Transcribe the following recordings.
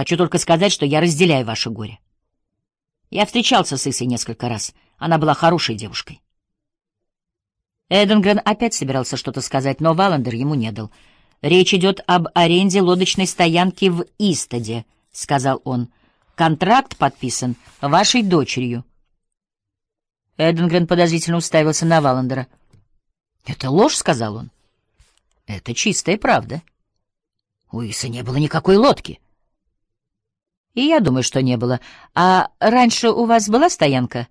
Хочу только сказать, что я разделяю ваше горе. Я встречался с Исой несколько раз. Она была хорошей девушкой. Эденгрен опять собирался что-то сказать, но Валандер ему не дал. «Речь идет об аренде лодочной стоянки в Истаде», — сказал он. «Контракт подписан вашей дочерью». Эденгрен подозрительно уставился на Валандера. «Это ложь», — сказал он. «Это чистая правда. У Исы не было никакой лодки». «И я думаю, что не было. А раньше у вас была стоянка?»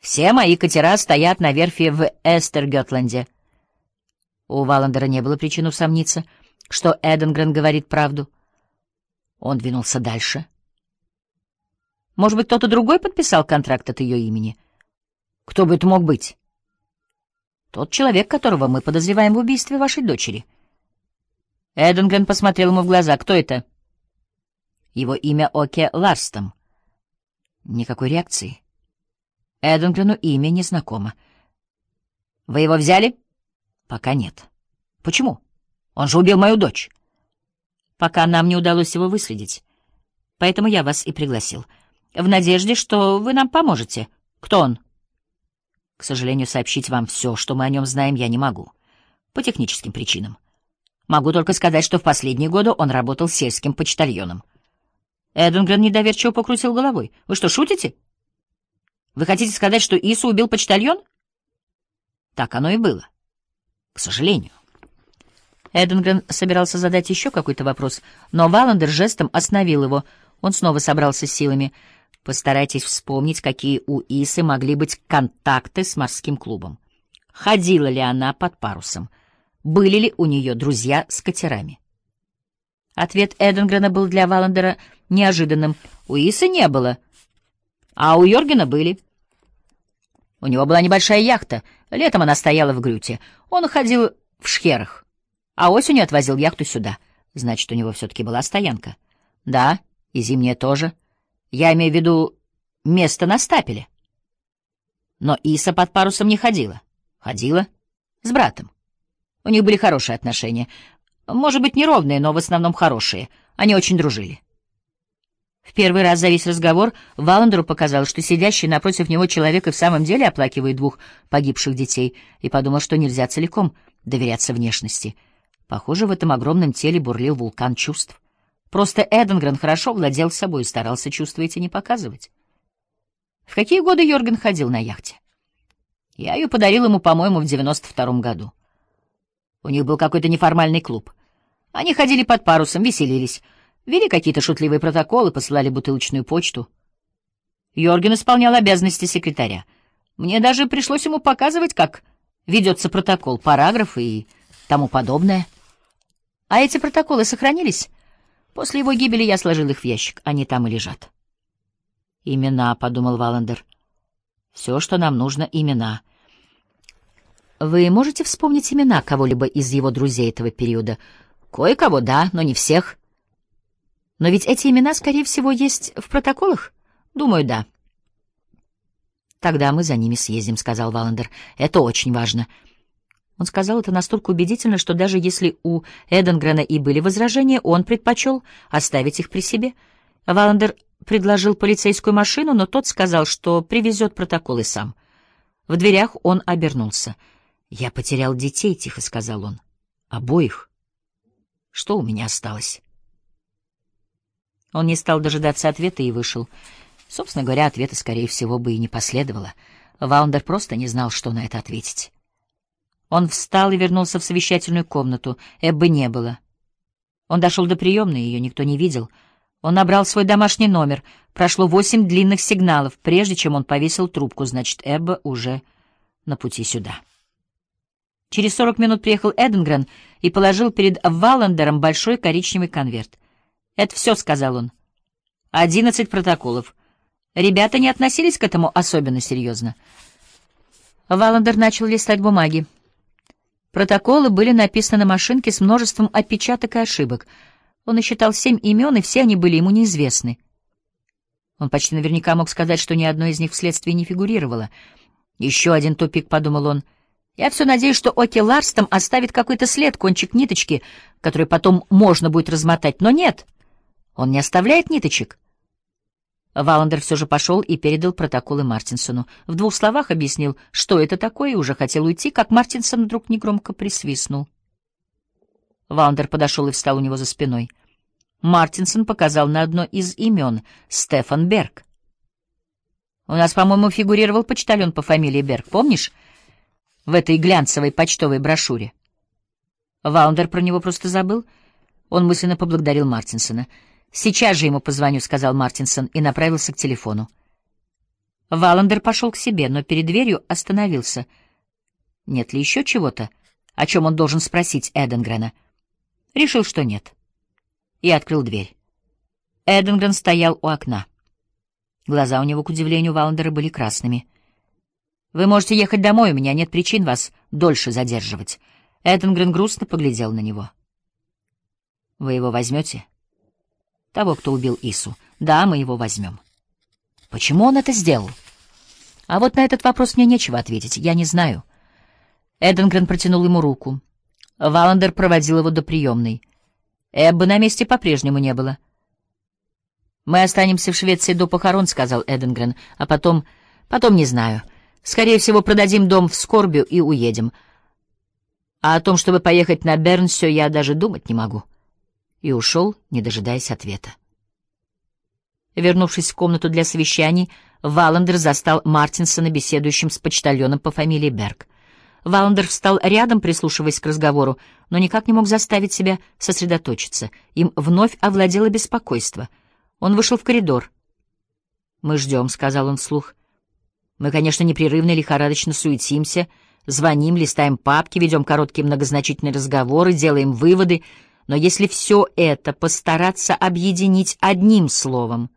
Все мои катера стоят на верфи в Эстергётланде. У Валандера не было причин усомниться, что Эденгрен говорит правду. Он двинулся дальше. Может быть, кто-то другой подписал контракт от ее имени? Кто бы это мог быть? Тот человек, которого мы подозреваем в убийстве вашей дочери. Эденгрен посмотрел ему в глаза. Кто это? Его имя Оке Ларстом. Никакой реакции. Эденгрену имя незнакомо. Вы его взяли? Пока нет. Почему? Он же убил мою дочь. Пока нам не удалось его выследить. Поэтому я вас и пригласил. В надежде, что вы нам поможете. Кто он? К сожалению, сообщить вам все, что мы о нем знаем, я не могу. По техническим причинам. Могу только сказать, что в последние годы он работал сельским почтальоном. Эденгрен недоверчиво покрутил головой. Вы что, шутите? Вы хотите сказать, что Ису убил почтальон? Так оно и было. К сожалению. Эденгрен собирался задать еще какой-то вопрос, но Валандер жестом остановил его. Он снова собрался силами. Постарайтесь вспомнить, какие у Исы могли быть контакты с морским клубом. Ходила ли она под парусом? Были ли у нее друзья с катерами? Ответ Эденгрена был для Валандера неожиданным. У Исы не было, а у Йоргена были. У него была небольшая яхта. Летом она стояла в Грюте. Он ходил в шхерах. А осенью отвозил яхту сюда. Значит, у него все-таки была стоянка. Да, и зимняя тоже. Я имею в виду место на стапеле. Но Иса под парусом не ходила. Ходила с братом. У них были хорошие отношения. Может быть, неровные, но в основном хорошие. Они очень дружили. В первый раз за весь разговор Валандеру показалось, что сидящий напротив него человек и в самом деле оплакивает двух погибших детей, и подумал, что нельзя целиком доверяться внешности. Похоже, в этом огромном теле бурлил вулкан чувств. Просто Эденгрен хорошо владел собой и старался чувства эти не показывать. В какие годы Йорген ходил на яхте? Я ее подарил ему, по-моему, в девяносто втором году. У них был какой-то неформальный клуб. Они ходили под парусом, веселились — Вели какие-то шутливые протоколы, посылали бутылочную почту. Йорген исполнял обязанности секретаря. Мне даже пришлось ему показывать, как ведется протокол, параграфы и тому подобное. А эти протоколы сохранились? После его гибели я сложил их в ящик, они там и лежат. «Имена», — подумал Валандер. «Все, что нам нужно, имена». «Вы можете вспомнить имена кого-либо из его друзей этого периода?» «Кое-кого, да, но не всех». Но ведь эти имена, скорее всего, есть в протоколах? Думаю, да. Тогда мы за ними съездим, сказал Валандер. Это очень важно. Он сказал это настолько убедительно, что даже если у Эденгрена и были возражения, он предпочел оставить их при себе. Валандер предложил полицейскую машину, но тот сказал, что привезет протоколы сам. В дверях он обернулся. «Я потерял детей», — тихо сказал он. «Обоих. Что у меня осталось?» Он не стал дожидаться ответа и вышел. Собственно говоря, ответа, скорее всего, бы и не последовало. Ваундер просто не знал, что на это ответить. Он встал и вернулся в совещательную комнату. Эббы не было. Он дошел до приемной, ее никто не видел. Он набрал свой домашний номер. Прошло восемь длинных сигналов, прежде чем он повесил трубку, значит, Эбба уже на пути сюда. Через сорок минут приехал Эденгрен и положил перед Валандером большой коричневый конверт — «Это все», — сказал он. «Одиннадцать протоколов. Ребята не относились к этому особенно серьезно». Валандер начал листать бумаги. Протоколы были написаны на машинке с множеством отпечаток и ошибок. Он насчитал семь имен, и все они были ему неизвестны. Он почти наверняка мог сказать, что ни одно из них вследствие не фигурировало. «Еще один тупик», — подумал он. «Я все надеюсь, что Оки Ларстом оставит какой-то след, кончик ниточки, который потом можно будет размотать, но нет». Он не оставляет ниточек. Валандер все же пошел и передал протоколы Мартинсону. В двух словах объяснил, что это такое, и уже хотел уйти, как Мартинсон вдруг негромко присвистнул. Валандер подошел и встал у него за спиной. Мартинсон показал на одно из имен — Стефан Берг. «У нас, по-моему, фигурировал почтальон по фамилии Берг, помнишь? В этой глянцевой почтовой брошюре». Валандер про него просто забыл. Он мысленно поблагодарил Мартинсона — «Сейчас же ему позвоню», — сказал Мартинсон и направился к телефону. Валандер пошел к себе, но перед дверью остановился. Нет ли еще чего-то, о чем он должен спросить Эденгрена? Решил, что нет. И открыл дверь. Эденгрен стоял у окна. Глаза у него, к удивлению Валандера, были красными. «Вы можете ехать домой, у меня нет причин вас дольше задерживать». Эденгрен грустно поглядел на него. «Вы его возьмете?» Того, кто убил Ису. Да, мы его возьмем. Почему он это сделал? А вот на этот вопрос мне нечего ответить. Я не знаю. Эденгрен протянул ему руку. Валандер проводил его до приемной. Эббы на месте по-прежнему не было. «Мы останемся в Швеции до похорон», — сказал Эденгрен, — «а потом... потом не знаю. Скорее всего, продадим дом в Скорбию и уедем. А о том, чтобы поехать на Бернсё, я даже думать не могу» и ушел, не дожидаясь ответа. Вернувшись в комнату для совещаний, Валандер застал Мартинсона беседующим с почтальоном по фамилии Берг. Валандер встал рядом, прислушиваясь к разговору, но никак не мог заставить себя сосредоточиться. Им вновь овладело беспокойство. Он вышел в коридор. «Мы ждем», — сказал он вслух. «Мы, конечно, непрерывно лихорадочно суетимся, звоним, листаем папки, ведем короткие многозначительные разговоры, делаем выводы — но если все это постараться объединить одним словом,